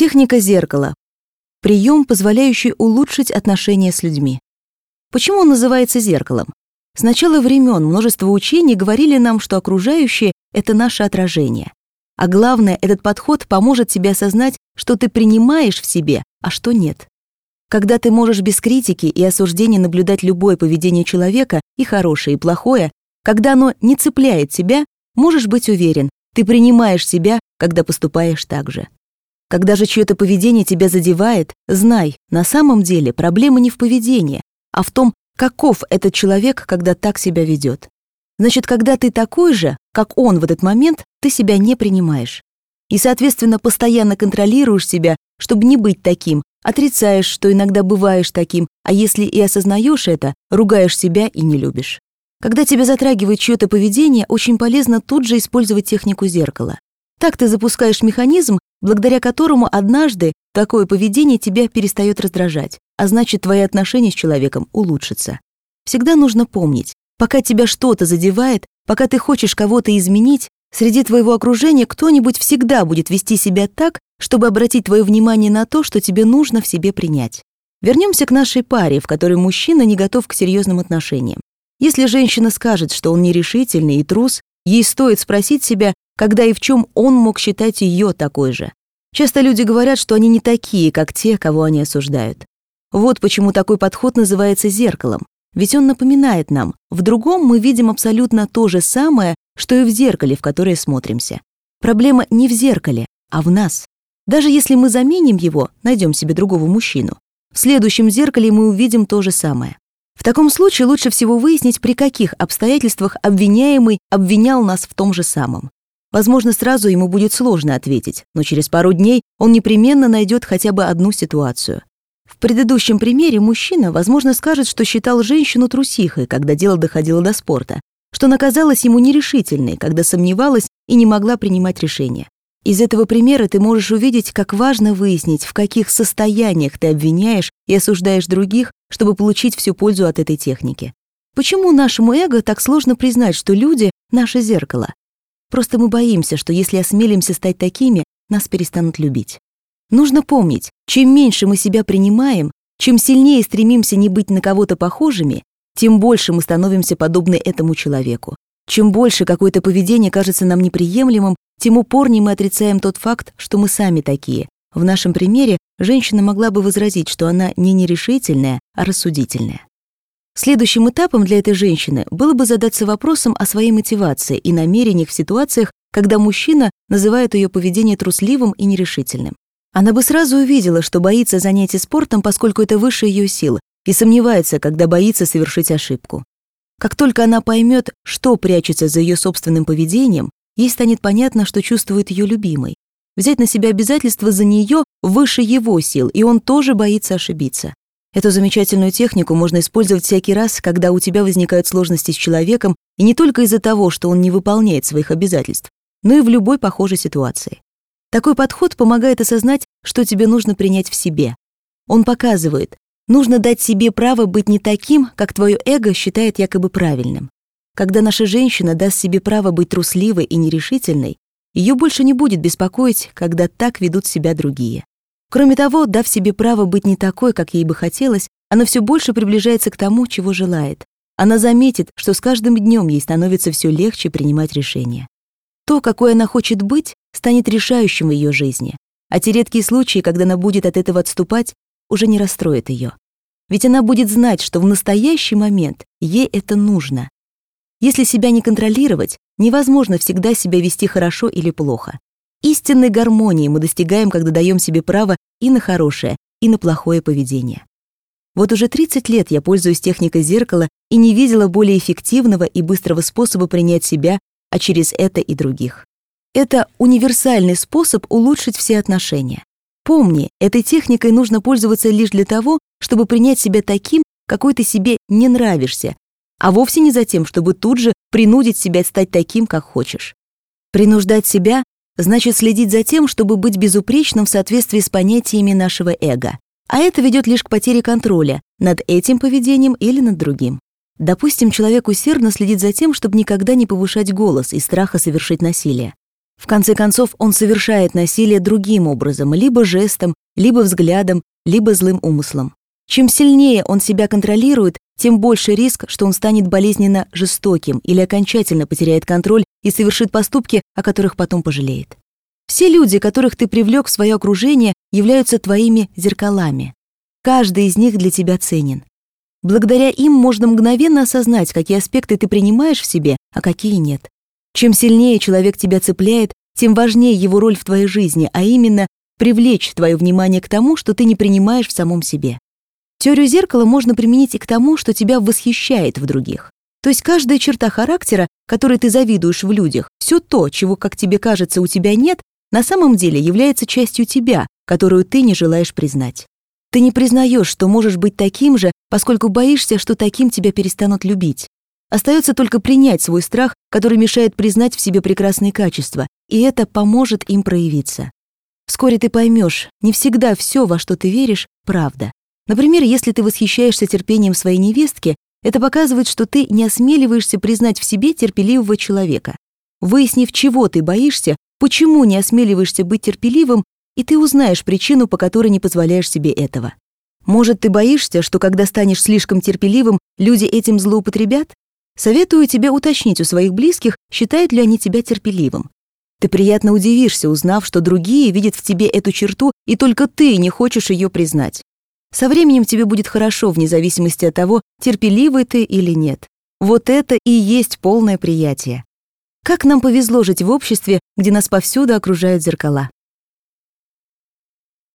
Техника зеркала. Прием, позволяющий улучшить отношения с людьми. Почему он называется зеркалом? С начала времен множество учений говорили нам, что окружающее — это наше отражение. А главное, этот подход поможет тебе осознать, что ты принимаешь в себе, а что нет. Когда ты можешь без критики и осуждения наблюдать любое поведение человека, и хорошее, и плохое, когда оно не цепляет тебя, можешь быть уверен, ты принимаешь себя, когда поступаешь так же. Когда же чье-то поведение тебя задевает, знай, на самом деле проблема не в поведении, а в том, каков этот человек, когда так себя ведет. Значит, когда ты такой же, как он в этот момент, ты себя не принимаешь. И, соответственно, постоянно контролируешь себя, чтобы не быть таким, отрицаешь, что иногда бываешь таким, а если и осознаешь это, ругаешь себя и не любишь. Когда тебя затрагивает чье-то поведение, очень полезно тут же использовать технику зеркала. Так ты запускаешь механизм, благодаря которому однажды такое поведение тебя перестает раздражать, а значит, твои отношения с человеком улучшатся. Всегда нужно помнить, пока тебя что-то задевает, пока ты хочешь кого-то изменить, среди твоего окружения кто-нибудь всегда будет вести себя так, чтобы обратить твое внимание на то, что тебе нужно в себе принять. Вернемся к нашей паре, в которой мужчина не готов к серьезным отношениям. Если женщина скажет, что он нерешительный и трус, ей стоит спросить себя, когда и в чем он мог считать ее такой же. Часто люди говорят, что они не такие, как те, кого они осуждают. Вот почему такой подход называется зеркалом. Ведь он напоминает нам, в другом мы видим абсолютно то же самое, что и в зеркале, в которое смотримся. Проблема не в зеркале, а в нас. Даже если мы заменим его, найдем себе другого мужчину, в следующем зеркале мы увидим то же самое. В таком случае лучше всего выяснить, при каких обстоятельствах обвиняемый обвинял нас в том же самом. Возможно, сразу ему будет сложно ответить, но через пару дней он непременно найдет хотя бы одну ситуацию. В предыдущем примере мужчина, возможно, скажет, что считал женщину трусихой, когда дело доходило до спорта, что наказалось ему нерешительной, когда сомневалась и не могла принимать решения. Из этого примера ты можешь увидеть, как важно выяснить, в каких состояниях ты обвиняешь и осуждаешь других, чтобы получить всю пользу от этой техники. Почему нашему эго так сложно признать, что люди — наше зеркало? Просто мы боимся, что если осмелимся стать такими, нас перестанут любить. Нужно помнить, чем меньше мы себя принимаем, чем сильнее стремимся не быть на кого-то похожими, тем больше мы становимся подобны этому человеку. Чем больше какое-то поведение кажется нам неприемлемым, тем упорнее мы отрицаем тот факт, что мы сами такие. В нашем примере женщина могла бы возразить, что она не нерешительная, а рассудительная. Следующим этапом для этой женщины было бы задаться вопросом о своей мотивации и намерениях в ситуациях, когда мужчина называет ее поведение трусливым и нерешительным. Она бы сразу увидела, что боится занятий спортом, поскольку это выше ее сил, и сомневается, когда боится совершить ошибку. Как только она поймет, что прячется за ее собственным поведением, ей станет понятно, что чувствует ее любимый. Взять на себя обязательства за нее выше его сил, и он тоже боится ошибиться. Эту замечательную технику можно использовать всякий раз, когда у тебя возникают сложности с человеком, и не только из-за того, что он не выполняет своих обязательств, но и в любой похожей ситуации. Такой подход помогает осознать, что тебе нужно принять в себе. Он показывает, нужно дать себе право быть не таким, как твое эго считает якобы правильным. Когда наша женщина даст себе право быть трусливой и нерешительной, ее больше не будет беспокоить, когда так ведут себя другие. Кроме того, дав себе право быть не такой, как ей бы хотелось, она все больше приближается к тому, чего желает. Она заметит, что с каждым днем ей становится все легче принимать решения. То, какой она хочет быть, станет решающим в ее жизни, а те редкие случаи, когда она будет от этого отступать, уже не расстроят ее. Ведь она будет знать, что в настоящий момент ей это нужно, если себя не контролировать, невозможно всегда себя вести хорошо или плохо. Истинной гармонии мы достигаем, когда даем себе право и на хорошее, и на плохое поведение. Вот уже 30 лет я пользуюсь техникой зеркала и не видела более эффективного и быстрого способа принять себя, а через это и других. Это универсальный способ улучшить все отношения. Помни, этой техникой нужно пользоваться лишь для того, чтобы принять себя таким, какой ты себе не нравишься, а вовсе не за тем, чтобы тут же принудить себя стать таким, как хочешь. Принуждать себя значит следить за тем, чтобы быть безупречным в соответствии с понятиями нашего эго. А это ведет лишь к потере контроля над этим поведением или над другим. Допустим, человек усердно следит за тем, чтобы никогда не повышать голос из страха совершить насилие. В конце концов, он совершает насилие другим образом, либо жестом, либо взглядом, либо злым умыслом. Чем сильнее он себя контролирует, тем больше риск, что он станет болезненно жестоким или окончательно потеряет контроль и совершит поступки, о которых потом пожалеет. Все люди, которых ты привлек в свое окружение, являются твоими зеркалами. Каждый из них для тебя ценен. Благодаря им можно мгновенно осознать, какие аспекты ты принимаешь в себе, а какие нет. Чем сильнее человек тебя цепляет, тем важнее его роль в твоей жизни, а именно привлечь твое внимание к тому, что ты не принимаешь в самом себе. Теорию зеркала можно применить и к тому, что тебя восхищает в других. То есть каждая черта характера, которой ты завидуешь в людях, все то, чего, как тебе кажется, у тебя нет, на самом деле является частью тебя, которую ты не желаешь признать. Ты не признаешь, что можешь быть таким же, поскольку боишься, что таким тебя перестанут любить. Остается только принять свой страх, который мешает признать в себе прекрасные качества, и это поможет им проявиться. Вскоре ты поймешь, не всегда все, во что ты веришь, правда. Например, если ты восхищаешься терпением своей невестки, это показывает, что ты не осмеливаешься признать в себе терпеливого человека. Выяснив, чего ты боишься, почему не осмеливаешься быть терпеливым, и ты узнаешь причину, по которой не позволяешь себе этого. Может, ты боишься, что когда станешь слишком терпеливым, люди этим злоупотребят? Советую тебе уточнить у своих близких, считают ли они тебя терпеливым. Ты приятно удивишься, узнав, что другие видят в тебе эту черту, и только ты не хочешь ее признать. Со временем тебе будет хорошо, вне зависимости от того, терпеливый ты или нет. Вот это и есть полное приятие. Как нам повезло жить в обществе, где нас повсюду окружают зеркала.